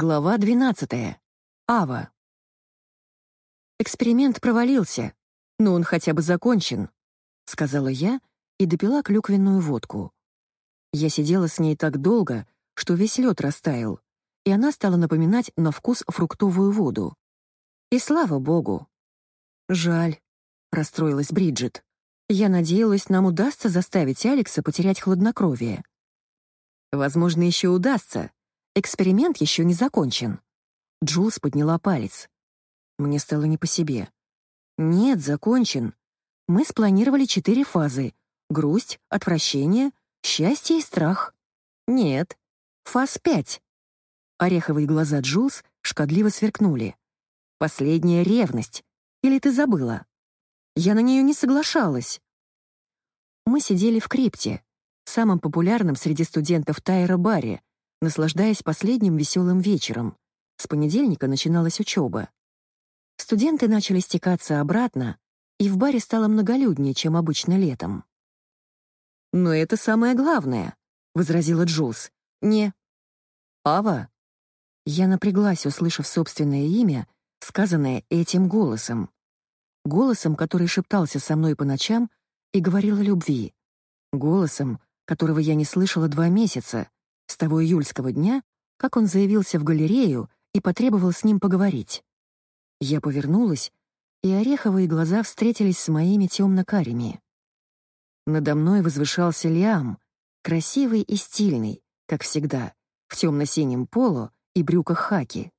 Глава 12. Ава. «Эксперимент провалился, но он хотя бы закончен», — сказала я и допила клюквенную водку. Я сидела с ней так долго, что весь лед растаял, и она стала напоминать на вкус фруктовую воду. И слава богу. «Жаль», — расстроилась Бриджит. «Я надеялась, нам удастся заставить Алекса потерять хладнокровие». «Возможно, еще удастся», Эксперимент еще не закончен. Джулс подняла палец. Мне стало не по себе. Нет, закончен. Мы спланировали четыре фазы. Грусть, отвращение, счастье и страх. Нет, фаз пять. Ореховые глаза Джулс шкодливо сверкнули. Последняя ревность. Или ты забыла? Я на нее не соглашалась. Мы сидели в крипте, самом популярном среди студентов Тайра баре, наслаждаясь последним веселым вечером. С понедельника начиналась учеба. Студенты начали стекаться обратно, и в баре стало многолюднее, чем обычно летом. «Но это самое главное», — возразила Джулс. «Не...» «Ава?» Я напряглась, услышав собственное имя, сказанное этим голосом. Голосом, который шептался со мной по ночам и говорил о любви. Голосом, которого я не слышала два месяца, с того июльского дня, как он заявился в галерею и потребовал с ним поговорить. Я повернулась, и ореховые глаза встретились с моими темно-карими. Надо мной возвышался Лиам, красивый и стильный, как всегда, в темно-синем поло и брюках хаки.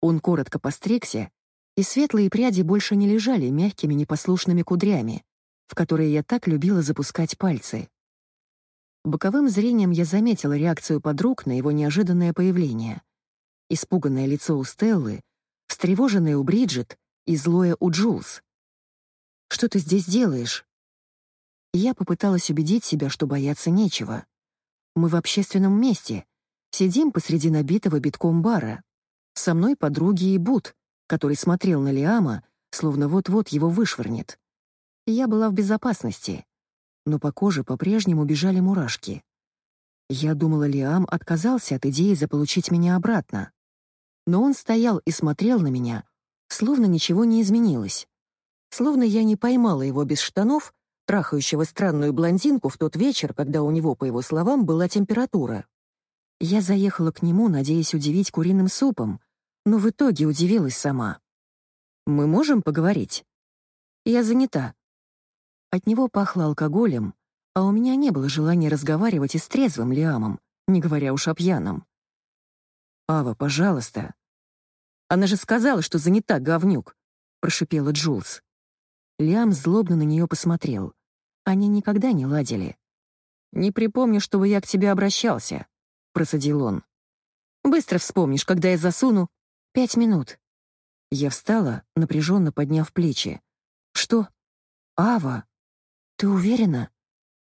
Он коротко постригся, и светлые пряди больше не лежали мягкими непослушными кудрями, в которые я так любила запускать пальцы. Боковым зрением я заметила реакцию подруг на его неожиданное появление. Испуганное лицо у Стеллы, встревоженное у Бриджит и злое у Джулс. «Что ты здесь делаешь?» Я попыталась убедить себя, что бояться нечего. Мы в общественном месте, сидим посреди набитого битком бара. Со мной подруги и Бут, который смотрел на Лиама, словно вот-вот его вышвырнет. Я была в безопасности но по коже по-прежнему бежали мурашки. Я думала, Лиам отказался от идеи заполучить меня обратно. Но он стоял и смотрел на меня, словно ничего не изменилось. Словно я не поймала его без штанов, трахающего странную блондинку в тот вечер, когда у него, по его словам, была температура. Я заехала к нему, надеясь удивить куриным супом, но в итоге удивилась сама. «Мы можем поговорить?» «Я занята», от него пахло алкоголем, а у меня не было желания разговаривать и с трезвым Лиамом, не говоря уж о пьяном. «Ава, пожалуйста». «Она же сказала, что занята, говнюк», — прошипела Джулс. Лиам злобно на нее посмотрел. Они никогда не ладили. «Не припомню, чтобы я к тебе обращался», — процедил он. «Быстро вспомнишь, когда я засуну...» «Пять минут». Я встала, напряженно подняв плечи. «Что? Ава?» «Ты уверена?»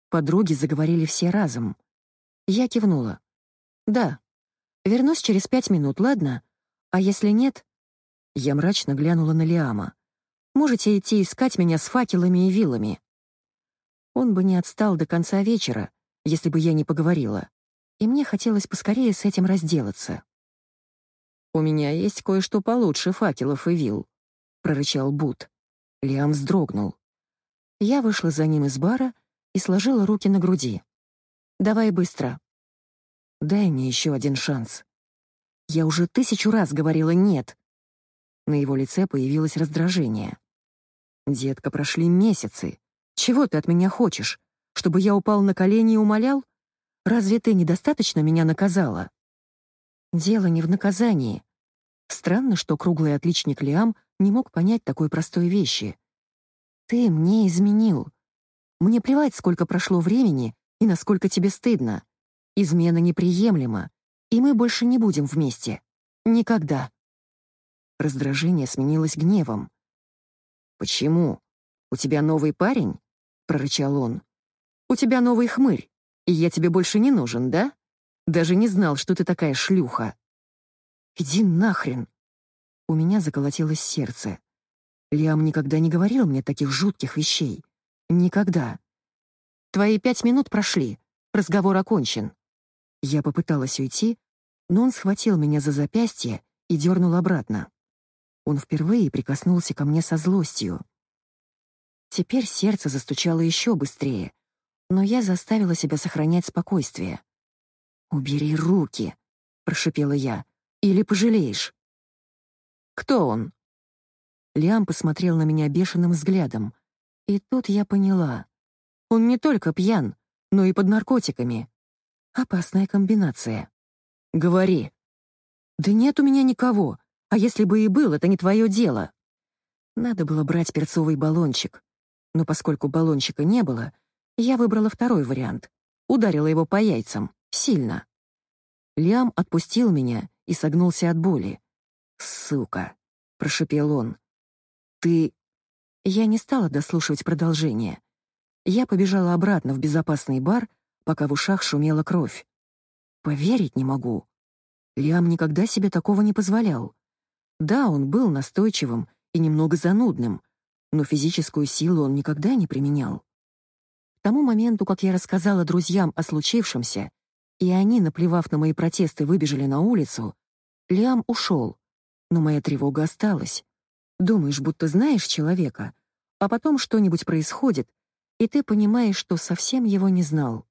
Подруги заговорили все разом. Я кивнула. «Да. Вернусь через пять минут, ладно? А если нет...» Я мрачно глянула на Лиама. «Можете идти искать меня с факелами и вилами». Он бы не отстал до конца вечера, если бы я не поговорила. И мне хотелось поскорее с этим разделаться. «У меня есть кое-что получше факелов и вил», — прорычал Бут. Лиам вздрогнул. Я вышла за ним из бара и сложила руки на груди. «Давай быстро». «Дай мне еще один шанс». Я уже тысячу раз говорила «нет». На его лице появилось раздражение. «Детка, прошли месяцы. Чего ты от меня хочешь? Чтобы я упал на колени и умолял? Разве ты недостаточно меня наказала?» Дело не в наказании. Странно, что круглый отличник Лиам не мог понять такой простой вещи. Ты мне изменил. Мне плевать, сколько прошло времени и насколько тебе стыдно. Измена неприемлема, и мы больше не будем вместе. Никогда. Раздражение сменилось гневом. «Почему? У тебя новый парень?» — прорычал он. «У тебя новый хмырь, и я тебе больше не нужен, да? Даже не знал, что ты такая шлюха». «Иди нахрен!» У меня заколотилось сердце. Лиам никогда не говорил мне таких жутких вещей. Никогда. Твои пять минут прошли. Разговор окончен. Я попыталась уйти, но он схватил меня за запястье и дернул обратно. Он впервые прикоснулся ко мне со злостью. Теперь сердце застучало еще быстрее, но я заставила себя сохранять спокойствие. «Убери руки», — прошипела я, — «или пожалеешь». «Кто он?» Лиам посмотрел на меня бешеным взглядом, и тут я поняла. Он не только пьян, но и под наркотиками. Опасная комбинация. «Говори». «Да нет у меня никого, а если бы и был, это не твое дело». Надо было брать перцовый баллончик, но поскольку баллончика не было, я выбрала второй вариант. Ударила его по яйцам. Сильно. Лиам отпустил меня и согнулся от боли. «Сука!» — прошепел он. «Ты...» Я не стала дослушивать продолжение. Я побежала обратно в безопасный бар, пока в ушах шумела кровь. Поверить не могу. Лиам никогда себе такого не позволял. Да, он был настойчивым и немного занудным, но физическую силу он никогда не применял. К тому моменту, как я рассказала друзьям о случившемся, и они, наплевав на мои протесты, выбежали на улицу, Лиам ушел, но моя тревога осталась. Думаешь, будто знаешь человека, а потом что-нибудь происходит, и ты понимаешь, что совсем его не знал.